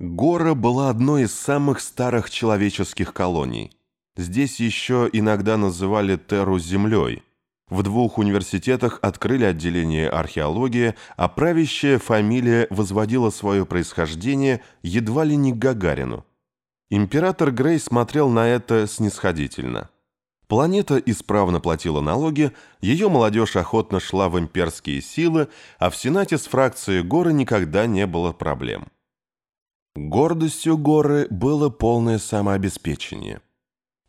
Гора была одной из самых старых человеческих колоний. Здесь еще иногда называли Терру землей. В двух университетах открыли отделение археологии, а правящая фамилия возводила свое происхождение едва ли не к Гагарину. Император Грей смотрел на это снисходительно. Планета исправно платила налоги, ее молодежь охотно шла в имперские силы, а в Сенате с фракцией Горы никогда не было проблем. Гордостью горы было полное самообеспечение.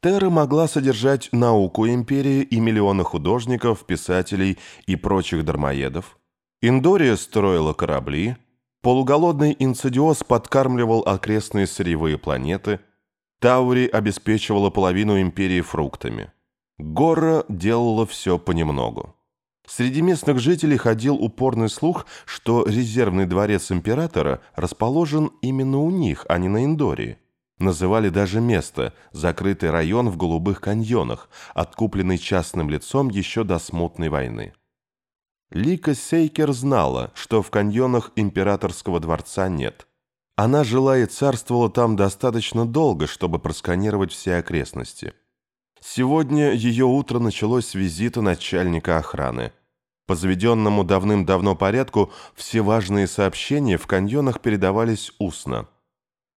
Терра могла содержать науку империи и миллионы художников, писателей и прочих дармоедов. Индория строила корабли, полуголодный инцидиоз подкармливал окрестные сырьевые планеты, Таури обеспечивала половину империи фруктами. Гора делала все понемногу. Среди местных жителей ходил упорный слух, что резервный дворец императора расположен именно у них, а не на Индории. Называли даже место, закрытый район в Голубых каньонах, откупленный частным лицом еще до смутной войны. Лика Сейкер знала, что в каньонах императорского дворца нет. Она жила и царствовала там достаточно долго, чтобы просканировать все окрестности. Сегодня ее утро началось с визита начальника охраны – по заведенному давным-давно порядку все важные сообщения в каньонах передавались устно.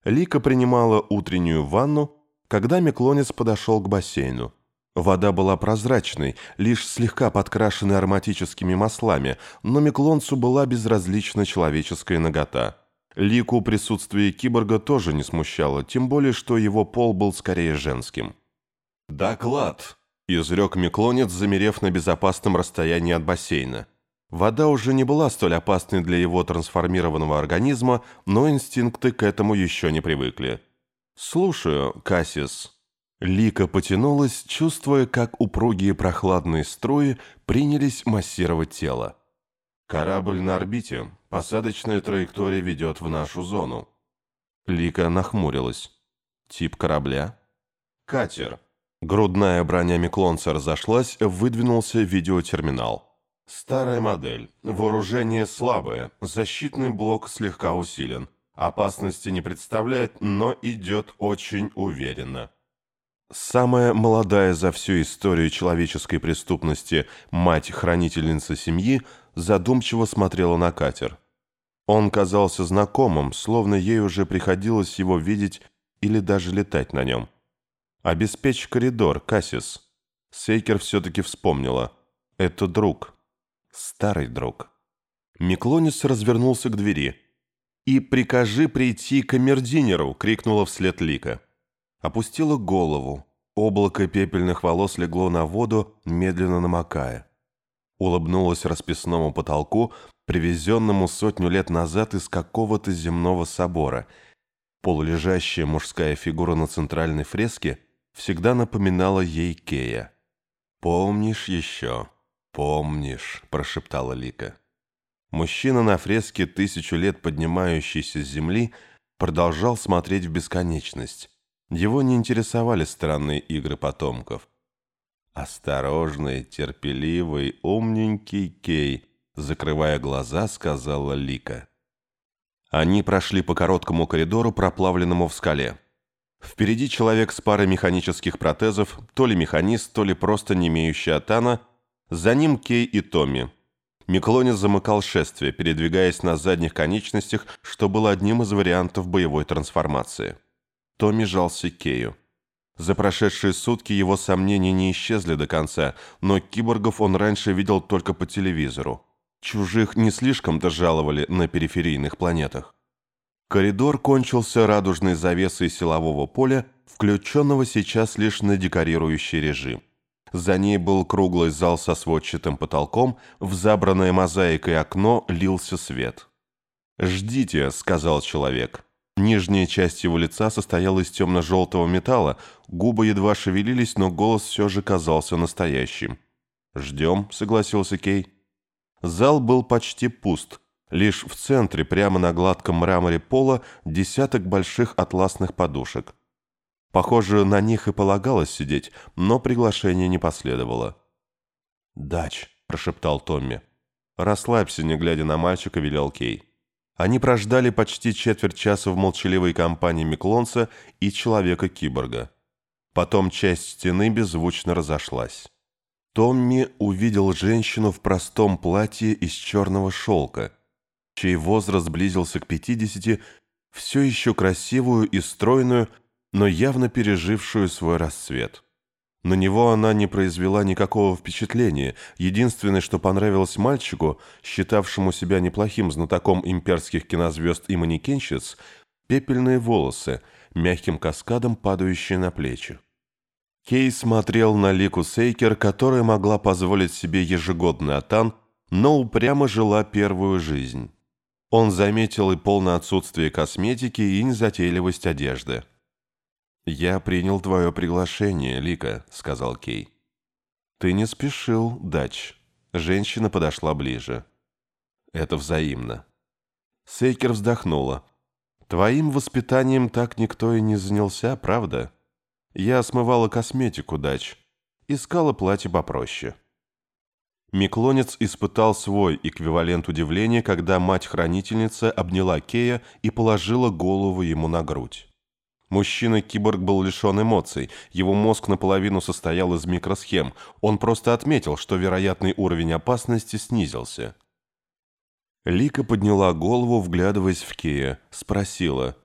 Лика принимала утреннюю ванну, когда Меклонец подошел к бассейну. Вода была прозрачной, лишь слегка подкрашенной ароматическими маслами, но Меклонцу была безразлична человеческая нагота. Лику присутствие киборга тоже не смущало, тем более, что его пол был скорее женским. «Доклад!» Изрек Меклонец, замерев на безопасном расстоянии от бассейна. Вода уже не была столь опасной для его трансформированного организма, но инстинкты к этому еще не привыкли. «Слушаю, Кассис». Лика потянулась, чувствуя, как упругие прохладные струи принялись массировать тело. «Корабль на орбите. Посадочная траектория ведет в нашу зону». Лика нахмурилась. «Тип корабля?» «Катер. Грудная броня Миклонца разошлась, выдвинулся видеотерминал. Старая модель. Вооружение слабое. Защитный блок слегка усилен. Опасности не представляет, но идет очень уверенно. Самая молодая за всю историю человеческой преступности мать-хранительница семьи задумчиво смотрела на катер. Он казался знакомым, словно ей уже приходилось его видеть или даже летать на нем. «Обеспечь коридор, Кассис». Сейкер все-таки вспомнила. «Это друг. Старый друг». Миклонис развернулся к двери. «И прикажи прийти к камердинеру!» — крикнула вслед Лика. Опустила голову. Облако пепельных волос легло на воду, медленно намокая. Улыбнулась расписному потолку, привезенному сотню лет назад из какого-то земного собора. Полулежащая мужская фигура на центральной фреске — всегда напоминала ей Кея. «Помнишь еще? Помнишь?» – прошептала Лика. Мужчина на фреске тысячу лет поднимающийся с земли продолжал смотреть в бесконечность. Его не интересовали странные игры потомков. «Осторожный, терпеливый, умненький Кей», закрывая глаза, сказала Лика. Они прошли по короткому коридору, проплавленному в скале. Впереди человек с парой механических протезов, то ли механист, то ли просто не имеющий атана, за ним Кей и Томми. Миклонис замыкал шествие, передвигаясь на задних конечностях, что было одним из вариантов боевой трансформации. Томми жался Кею. За прошедшие сутки его сомнения не исчезли до конца, но киборгов он раньше видел только по телевизору. Чужих не слишком-то жаловали на периферийных планетах. Коридор кончился радужной завесой силового поля, включенного сейчас лишь на декорирующий режим. За ней был круглый зал со сводчатым потолком, в забранное мозаикой окно лился свет. «Ждите», — сказал человек. Нижняя часть его лица состояла из темно-желтого металла, губы едва шевелились, но голос все же казался настоящим. «Ждем», — согласился Кей. Зал был почти пуст, Лишь в центре, прямо на гладком мраморе пола, десяток больших атласных подушек. Похоже, на них и полагалось сидеть, но приглашение не последовало. «Дач», — прошептал Томми. «Расслабься, не глядя на мальчика», — велел Кей. Они прождали почти четверть часа в молчаливой компании Миклонца и Человека-киборга. Потом часть стены беззвучно разошлась. Томми увидел женщину в простом платье из черного шелка, чей возраст близился к 50, все еще красивую и стройную, но явно пережившую свой расцвет. На него она не произвела никакого впечатления. Единственное, что понравилось мальчику, считавшему себя неплохим знатоком имперских кинозвезд и манекенщиц, пепельные волосы, мягким каскадом падающие на плечи. Кей смотрел на Лику Сейкер, которая могла позволить себе ежегодный атан, но упрямо жила первую жизнь. Он заметил и полное отсутствие косметики, и незатейливость одежды. «Я принял твое приглашение, Лика», — сказал Кей. «Ты не спешил, Дач». Женщина подошла ближе. «Это взаимно». Сейкер вздохнула. «Твоим воспитанием так никто и не занялся, правда? Я смывала косметику, Дач. Искала платье попроще». Миклонец испытал свой эквивалент удивления, когда мать-хранительница обняла Кея и положила голову ему на грудь. Мужчина-киборг был лишен эмоций, его мозг наполовину состоял из микросхем, он просто отметил, что вероятный уровень опасности снизился. Лика подняла голову, вглядываясь в Кея, спросила,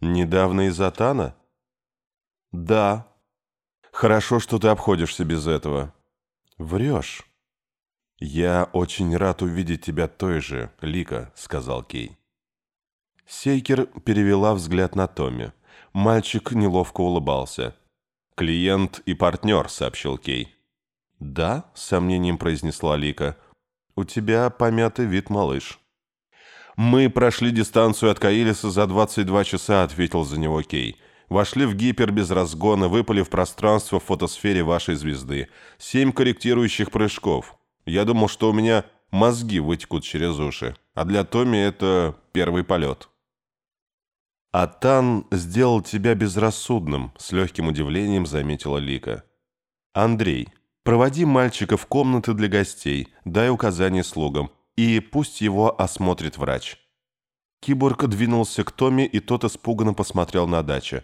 «Недавно из Атана?» «Да». «Хорошо, что ты обходишься без этого». «Врешь». «Я очень рад увидеть тебя той же, Лика», — сказал Кей. Сейкер перевела взгляд на Томми. Мальчик неловко улыбался. «Клиент и партнер», — сообщил Кей. «Да?» — с сомнением произнесла Лика. «У тебя помятый вид, малыш». «Мы прошли дистанцию от Каилиса за 22 часа», — ответил за него Кей. «Вошли в гипер без разгона, выпали в пространство в фотосфере вашей звезды. Семь корректирующих прыжков. Я думал, что у меня мозги вытекут через уши, а для Томи это первый полет». «Атан сделал тебя безрассудным», — с легким удивлением заметила Лика. «Андрей, проводи мальчика в комнаты для гостей, дай указания слугам, и пусть его осмотрит врач». Киборг двинулся к Томе, и тот испуганно посмотрел на дачу.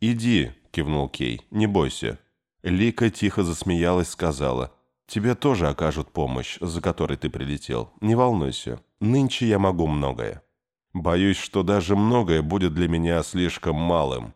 «Иди», — кивнул Кей, — «не бойся». Лика тихо засмеялась, сказала, «Тебе тоже окажут помощь, за которой ты прилетел. Не волнуйся, нынче я могу многое». Боюсь, что даже многое будет для меня слишком малым.